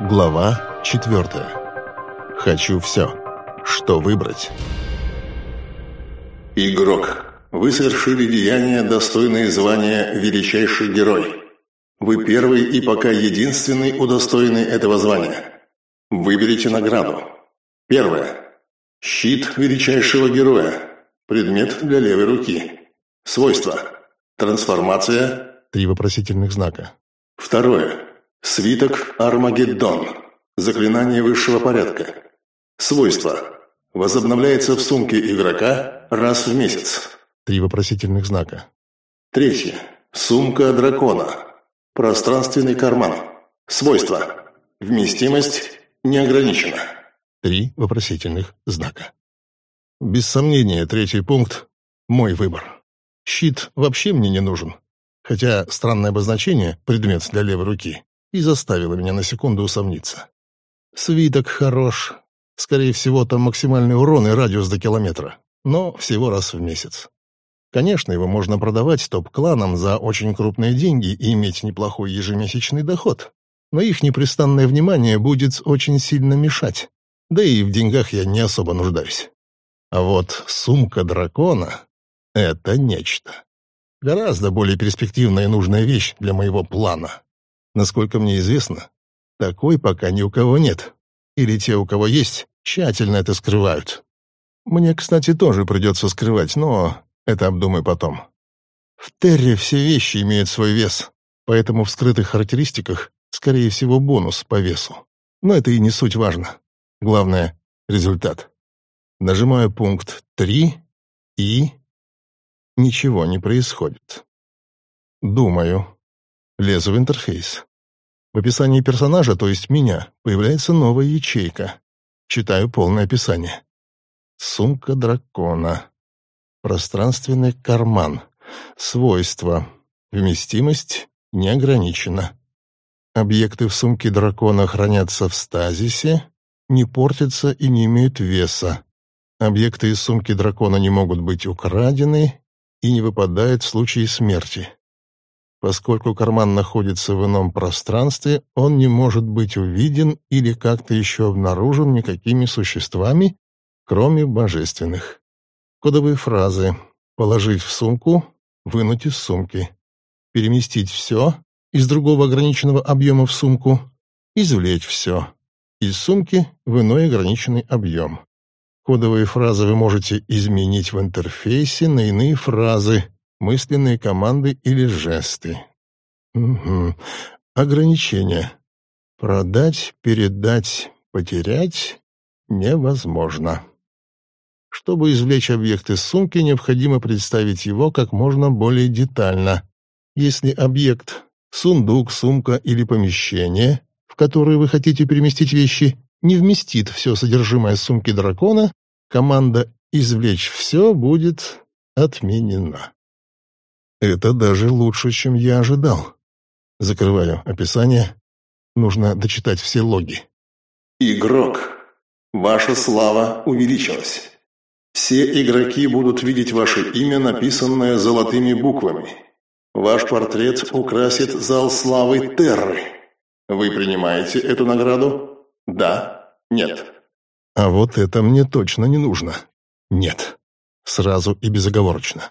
Глава четвертая. Хочу все. Что выбрать? Игрок. Вы совершили деяние, достойное звания «Величайший герой». Вы первый и пока единственный удостоенный этого звания. Выберите награду. Первое. Щит величайшего героя. Предмет для левой руки. Свойства. Трансформация. Три вопросительных знака. Второе. Свиток Армагеддон. Заклинание высшего порядка. Свойства. Возобновляется в сумке игрока раз в месяц. Три вопросительных знака. Третье. Сумка дракона. Пространственный карман. Свойства. Вместимость не ограничена. Три вопросительных знака. Без сомнения, третий пункт – мой выбор. Щит вообще мне не нужен. Хотя странное обозначение «предмет для левой руки» и заставило меня на секунду усомниться. Свиток хорош. Скорее всего, там максимальный урон и радиус до километра. Но всего раз в месяц. Конечно, его можно продавать топ-кланам за очень крупные деньги и иметь неплохой ежемесячный доход. Но их непрестанное внимание будет очень сильно мешать. Да и в деньгах я не особо нуждаюсь. А вот сумка дракона — это нечто. Гораздо более перспективная и нужная вещь для моего плана. Насколько мне известно, такой пока ни у кого нет. Или те, у кого есть, тщательно это скрывают. Мне, кстати, тоже придется скрывать, но это обдумай потом. В Терре все вещи имеют свой вес, поэтому в скрытых характеристиках, скорее всего, бонус по весу. Но это и не суть важно. Главное — результат. Нажимаю пункт 3 и... Ничего не происходит. Думаю. Лезу в интерфейс. Описании персонажа, то есть меня, появляется новая ячейка. Читаю полное описание. Сумка дракона. Пространственный карман. Свойства. Вместимость не ограничена. Объекты в сумке дракона хранятся в стазисе, не портятся и не имеют веса. Объекты из сумки дракона не могут быть украдены и не выпадают в случае смерти. Поскольку карман находится в ином пространстве, он не может быть увиден или как-то еще обнаружен никакими существами, кроме божественных. Кодовые фразы «положить в сумку», «вынуть из сумки», «переместить все» из другого ограниченного объема в сумку, «извлечь все» из сумки в иной ограниченный объем. Кодовые фразы вы можете изменить в интерфейсе на иные фразы, мысленные команды или жесты. Угу. Ограничения. Продать, передать, потерять невозможно. Чтобы извлечь объект из сумки, необходимо представить его как можно более детально. Если объект — сундук, сумка или помещение, в которое вы хотите переместить вещи, не вместит все содержимое сумки дракона, команда «извлечь все» будет отменена. Это даже лучше, чем я ожидал. Закрываю описание. Нужно дочитать все логи. Игрок. Ваша слава увеличилась. Все игроки будут видеть ваше имя, написанное золотыми буквами. Ваш портрет украсит зал славы Терры. Вы принимаете эту награду? Да? Нет? А вот это мне точно не нужно. Нет. Сразу и безоговорочно.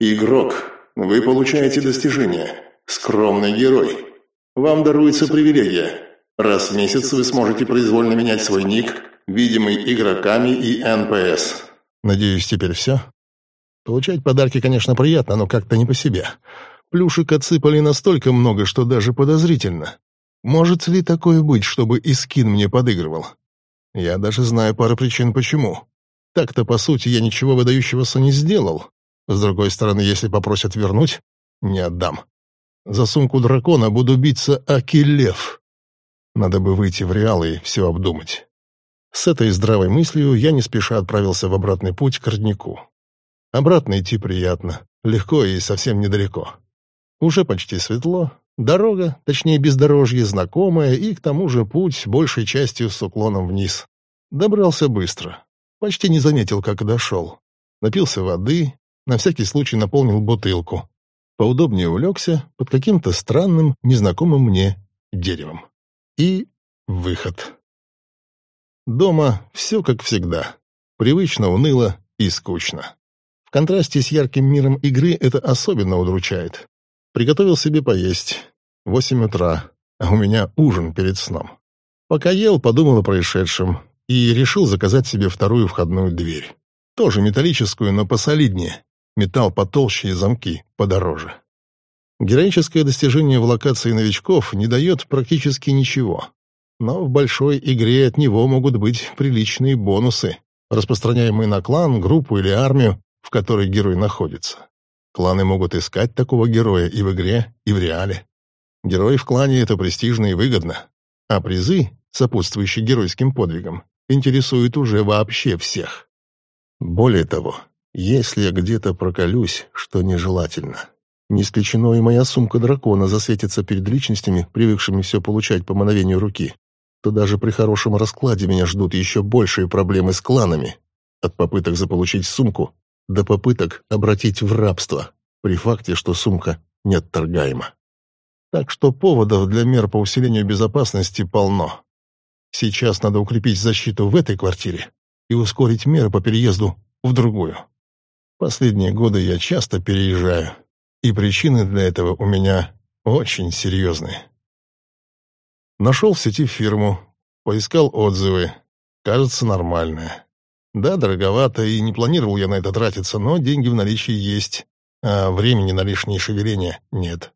Игрок, вы получаете достижение. Скромный герой. Вам даруется привилегия. Раз в месяц вы сможете произвольно менять свой ник, видимый игроками и НПС. Надеюсь, теперь все? Получать подарки, конечно, приятно, но как-то не по себе. Плюшек отсыпали настолько много, что даже подозрительно. Может ли такое быть, чтобы искин мне подыгрывал? Я даже знаю пару причин, почему. Так-то, по сути, я ничего выдающегося не сделал. С другой стороны, если попросят вернуть, не отдам. За сумку дракона буду биться Акилев. Надо бы выйти в реал и все обдумать. С этой здравой мыслью я не спеша отправился в обратный путь к роднику. Обратно идти приятно, легко и совсем недалеко. Уже почти светло, дорога, точнее бездорожье, знакомая, и к тому же путь большей частью с уклоном вниз. Добрался быстро, почти не заметил, как дошел. Напился воды, на всякий случай наполнил бутылку. Поудобнее улегся под каким-то странным, незнакомым мне деревом. И выход. Дома все как всегда. Привычно, уныло и скучно. В контрасте с ярким миром игры это особенно удручает. Приготовил себе поесть. Восемь утра, а у меня ужин перед сном. Пока ел, подумал о происшедшем и решил заказать себе вторую входную дверь. Тоже металлическую, но посолиднее. Металл потолще и замки подороже. Героическое достижение в локации новичков не дает практически ничего. Но в большой игре от него могут быть приличные бонусы, распространяемые на клан, группу или армию, в которой герой находится. Кланы могут искать такого героя и в игре, и в реале. Герой в клане — это престижно и выгодно. А призы, сопутствующие геройским подвигам, интересуют уже вообще всех. Более того, если я где-то проколюсь, что нежелательно, не исключено и моя сумка дракона засветится перед личностями, привыкшими все получать по мановению руки, то даже при хорошем раскладе меня ждут еще большие проблемы с кланами. От попыток заполучить сумку до попыток обратить в рабство, при факте, что сумка неотторгаема. Так что поводов для мер по усилению безопасности полно. Сейчас надо укрепить защиту в этой квартире и ускорить меры по переезду в другую. Последние годы я часто переезжаю, и причины для этого у меня очень серьезные. Нашел в сети фирму, поискал отзывы. Кажется, нормальная. Да, дороговато, и не планировал я на это тратиться, но деньги в наличии есть, а времени на лишние шевеления нет.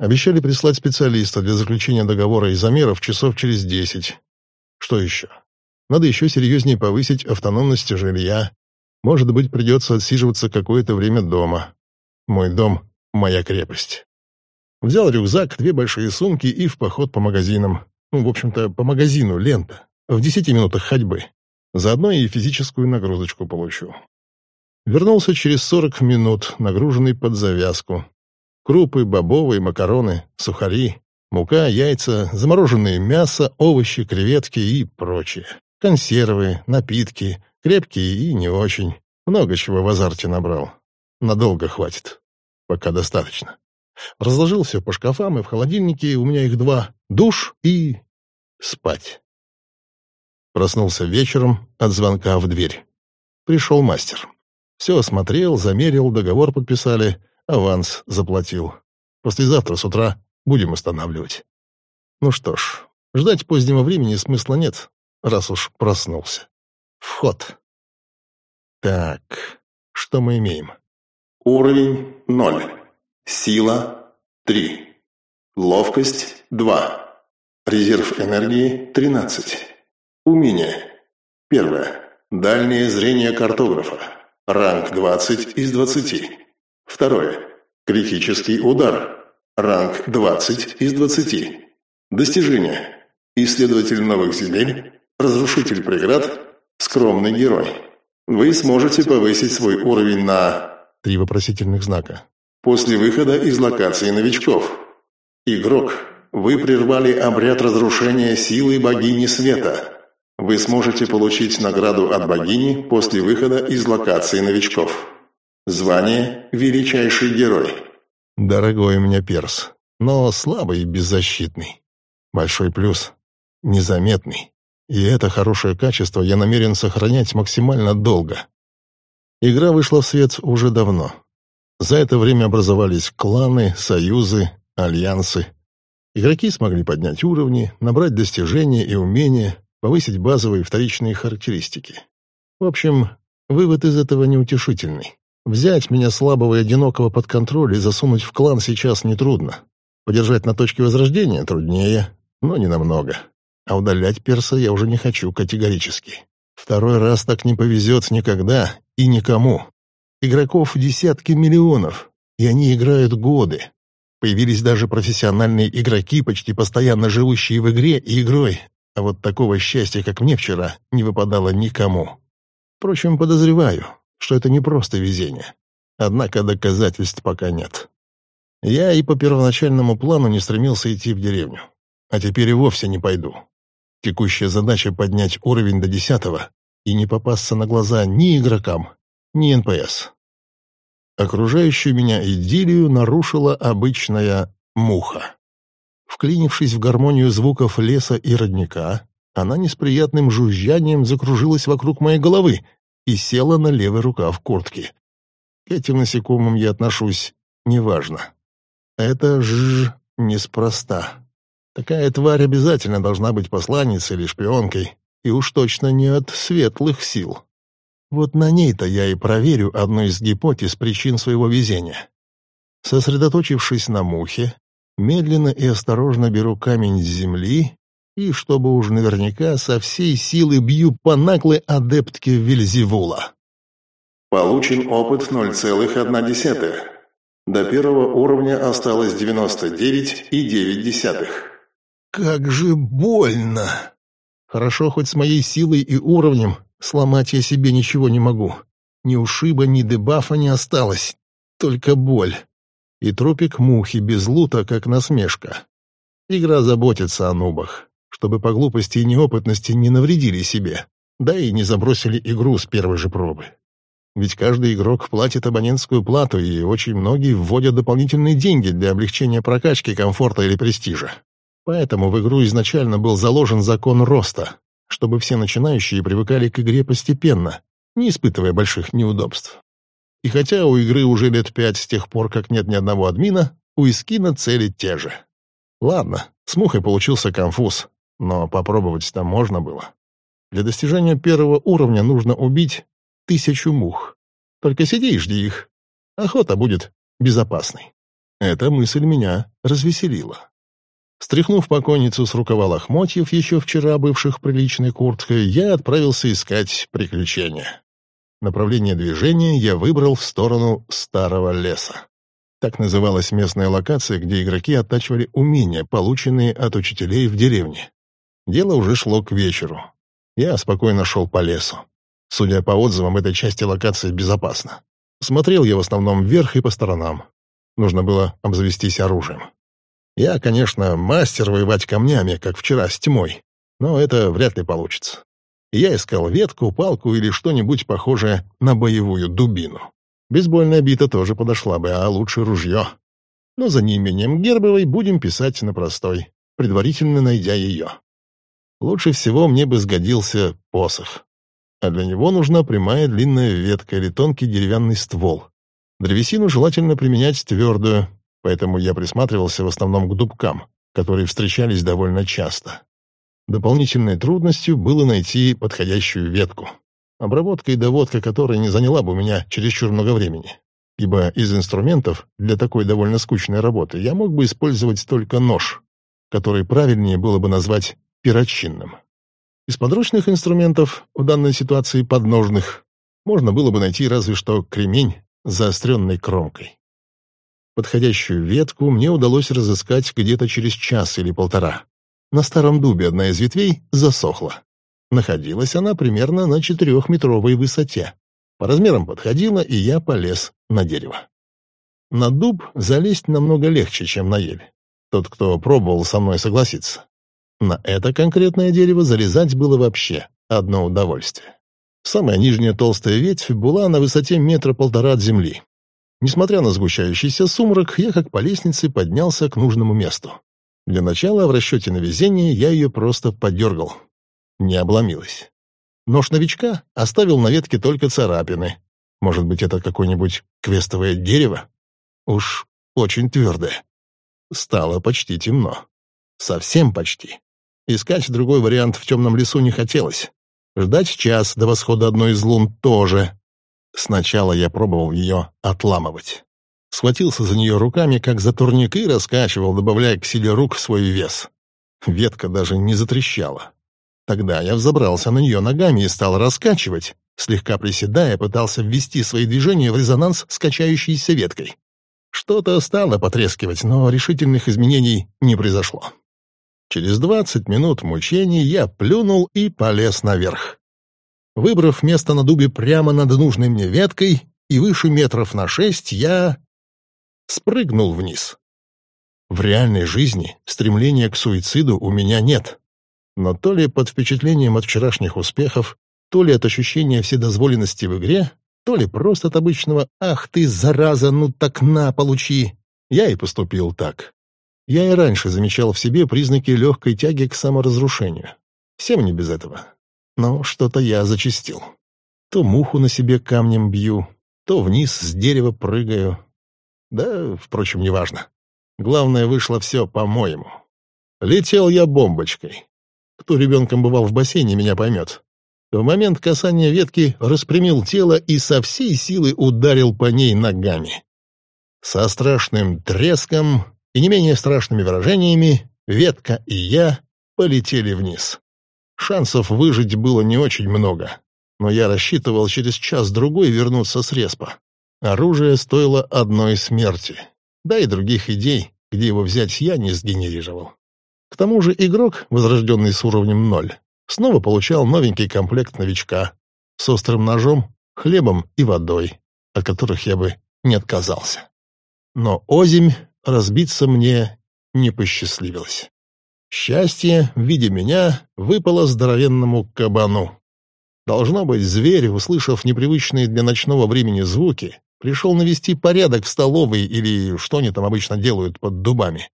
Обещали прислать специалиста для заключения договора и замеров часов через десять. Что еще? Надо еще серьезнее повысить автономность жилья, может быть, придется отсиживаться какое-то время дома. Мой дом — моя крепость. Взял рюкзак, две большие сумки и в поход по магазинам. Ну, в общем-то, по магазину лента. В десяти минутах ходьбы. Заодно и физическую нагрузочку получу. Вернулся через сорок минут, нагруженный под завязку. Крупы, бобовые, макароны, сухари, мука, яйца, замороженное мясо, овощи, креветки и прочее. Консервы, напитки, Крепкий и не очень. Много чего в азарте набрал. Надолго хватит. Пока достаточно. Разложил все по шкафам и в холодильнике, у меня их два. Душ и... спать. Проснулся вечером от звонка в дверь. Пришел мастер. Все осмотрел, замерил, договор подписали, аванс заплатил. Послезавтра с утра будем устанавливать. Ну что ж, ждать позднего времени смысла нет, раз уж проснулся. Вход. Так, что мы имеем? Уровень 0. Сила 3. Ловкость 2. Резерв энергии 13. Умение. Первое. Дальнее зрение картографа. Ранг 20 из 20. Второе. Критический удар. Ранг 20 из 20. Достижение. Исследователь новых земель. Разрушитель преград. Скромный герой. Вы сможете повысить свой уровень на... Три вопросительных знака. После выхода из локации новичков. Игрок, вы прервали обряд разрушения силы богини света. Вы сможете получить награду от богини после выхода из локации новичков. Звание «Величайший герой». Дорогой у меня перс, но слабый и беззащитный. Большой плюс — незаметный. И это хорошее качество я намерен сохранять максимально долго. Игра вышла в свет уже давно. За это время образовались кланы, союзы, альянсы. Игроки смогли поднять уровни, набрать достижения и умения, повысить базовые и вторичные характеристики. В общем, вывод из этого неутешительный. Взять меня слабого и одинокого под контроль и засунуть в клан сейчас нетрудно. Подержать на точке возрождения труднее, но не намного. А удалять перса я уже не хочу категорически. Второй раз так не повезет никогда и никому. Игроков десятки миллионов, и они играют годы. Появились даже профессиональные игроки, почти постоянно живущие в игре и игрой. А вот такого счастья, как мне вчера, не выпадало никому. Впрочем, подозреваю, что это не просто везение. Однако доказательств пока нет. Я и по первоначальному плану не стремился идти в деревню. А теперь и вовсе не пойду. Текущая задача — поднять уровень до десятого и не попасться на глаза ни игрокам, ни НПС. Окружающую меня идиллию нарушила обычная муха. Вклинившись в гармонию звуков леса и родника, она неприятным жужжанием закружилась вокруг моей головы и села на левый рукав куртки. К этим насекомым я отношусь неважно. Это ж неспроста. Такая тварь обязательно должна быть посланницей или шпионкой, и уж точно не от светлых сил. Вот на ней-то я и проверю одну из гипотез причин своего везения. Сосредоточившись на мухе, медленно и осторожно беру камень с земли и, чтобы уж наверняка, со всей силы бью по наглой адептке Вильзевула. Получен опыт 0,1. До первого уровня осталось 99,9. Как же больно! Хорошо, хоть с моей силой и уровнем сломать я себе ничего не могу. Ни ушиба, ни дебафа не осталось. Только боль. И трупик мухи без лута, как насмешка. Игра заботится о нубах, чтобы по глупости и неопытности не навредили себе, да и не забросили игру с первой же пробы. Ведь каждый игрок платит абонентскую плату, и очень многие вводят дополнительные деньги для облегчения прокачки, комфорта или престижа. Поэтому в игру изначально был заложен закон роста, чтобы все начинающие привыкали к игре постепенно, не испытывая больших неудобств. И хотя у игры уже лет пять с тех пор, как нет ни одного админа, у Искина цели те же. Ладно, с мухой получился конфуз, но попробовать там можно было. Для достижения первого уровня нужно убить тысячу мух. Только сиди и жди их. Охота будет безопасной. Эта мысль меня развеселила. Стряхнув покойницу с рукава лохмотьев, еще вчера бывших приличной курткой, я отправился искать приключения. Направление движения я выбрал в сторону Старого леса. Так называлась местная локация, где игроки оттачивали умения, полученные от учителей в деревне. Дело уже шло к вечеру. Я спокойно шел по лесу. Судя по отзывам, этой части локации безопасно. Смотрел я в основном вверх и по сторонам. Нужно было обзавестись оружием. Я, конечно, мастер воевать камнями, как вчера с тьмой, но это вряд ли получится. Я искал ветку, палку или что-нибудь похожее на боевую дубину. Бейсбольная бита тоже подошла бы, а лучше ружье. Но за неимением Гербовой будем писать на простой, предварительно найдя ее. Лучше всего мне бы сгодился посох. А для него нужна прямая длинная ветка или тонкий деревянный ствол. Древесину желательно применять твердую, поэтому я присматривался в основном к дубкам, которые встречались довольно часто. Дополнительной трудностью было найти подходящую ветку, обработка и доводка которой не заняла бы у меня чересчур много времени, ибо из инструментов для такой довольно скучной работы я мог бы использовать только нож, который правильнее было бы назвать перочинным. Из подручных инструментов, в данной ситуации подножных, можно было бы найти разве что кремень с заостренной кромкой. Подходящую ветку мне удалось разыскать где-то через час или полтора. На старом дубе одна из ветвей засохла. Находилась она примерно на четырехметровой высоте. По размерам подходила, и я полез на дерево. На дуб залезть намного легче, чем на ель. Тот, кто пробовал со мной согласиться. На это конкретное дерево залезать было вообще одно удовольствие. Самая нижняя толстая ветвь была на высоте метра полтора от земли. Несмотря на сгущающийся сумрак, я как по лестнице поднялся к нужному месту. Для начала, в расчете на везение, я ее просто подергал. Не обломилась. Нож новичка оставил на ветке только царапины. Может быть, это какое-нибудь квестовое дерево? Уж очень твердое. Стало почти темно. Совсем почти. Искать другой вариант в темном лесу не хотелось. Ждать час до восхода одной из лун тоже Сначала я пробовал ее отламывать. Схватился за нее руками, как за турник, и раскачивал, добавляя к силе рук свой вес. Ветка даже не затрещала. Тогда я взобрался на нее ногами и стал раскачивать. Слегка приседая, пытался ввести свои движения в резонанс с качающейся веткой. Что-то стало потрескивать, но решительных изменений не произошло. Через двадцать минут мучений я плюнул и полез наверх. Выбрав место на дубе прямо над нужной мне веткой и выше метров на шесть, я спрыгнул вниз. В реальной жизни стремления к суициду у меня нет. Но то ли под впечатлением от вчерашних успехов, то ли от ощущения вседозволенности в игре, то ли просто от обычного «Ах ты, зараза, ну так на, получи!» Я и поступил так. Я и раньше замечал в себе признаки легкой тяги к саморазрушению. Всем не без этого. Но что-то я зачистил. То муху на себе камнем бью, то вниз с дерева прыгаю. Да, впрочем, неважно. Главное, вышло все по-моему. Летел я бомбочкой. Кто ребенком бывал в бассейне, меня поймет. В момент касания ветки распрямил тело и со всей силы ударил по ней ногами. Со страшным треском и не менее страшными выражениями ветка и я полетели вниз. Шансов выжить было не очень много, но я рассчитывал через час-другой вернуться с респа. Оружие стоило одной смерти, да и других идей, где его взять я не сгенерировал. К тому же игрок, возрожденный с уровнем ноль, снова получал новенький комплект новичка с острым ножом, хлебом и водой, от которых я бы не отказался. Но озимь разбиться мне не посчастливилось. Счастье в виде меня выпало здоровенному кабану. Должно быть, зверь, услышав непривычные для ночного времени звуки, пришел навести порядок в столовой или что они там обычно делают под дубами.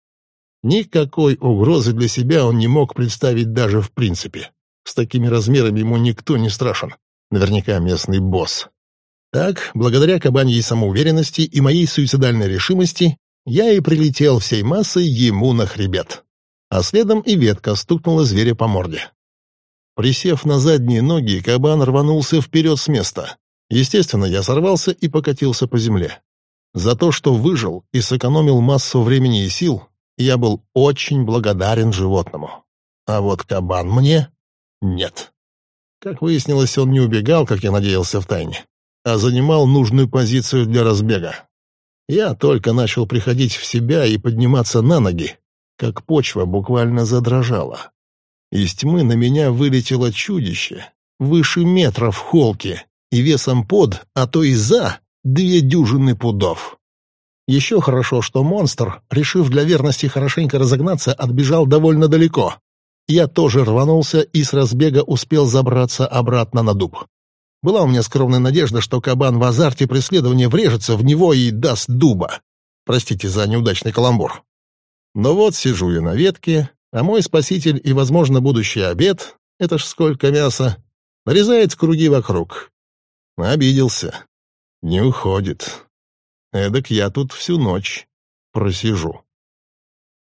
Никакой угрозы для себя он не мог представить даже в принципе. С такими размерами ему никто не страшен. Наверняка местный босс. Так, благодаря кабаньей самоуверенности и моей суицидальной решимости, я и прилетел всей массой ему на хребет. А следом и ветка стукнула зверя по морде. Присев на задние ноги, кабан рванулся вперед с места. Естественно, я сорвался и покатился по земле. За то, что выжил и сэкономил массу времени и сил, я был очень благодарен животному. А вот кабан мне нет. Как выяснилось, он не убегал, как я надеялся в тайне, а занимал нужную позицию для разбега. Я только начал приходить в себя и подниматься на ноги, как почва буквально задрожала. Из тьмы на меня вылетело чудище, выше метра в холке и весом под, а то и за, две дюжины пудов. Еще хорошо, что монстр, решив для верности хорошенько разогнаться, отбежал довольно далеко, я тоже рванулся и с разбега успел забраться обратно на дуб. Была у меня скромная надежда, что кабан в азарте преследования врежется в него и даст дуба. Простите за неудачный каламбур. Но вот сижу я на ветке, а мой спаситель и, возможно, будущий обед — это ж сколько мяса — нарезает круги вокруг. Обиделся. Не уходит. Эдак я тут всю ночь просижу.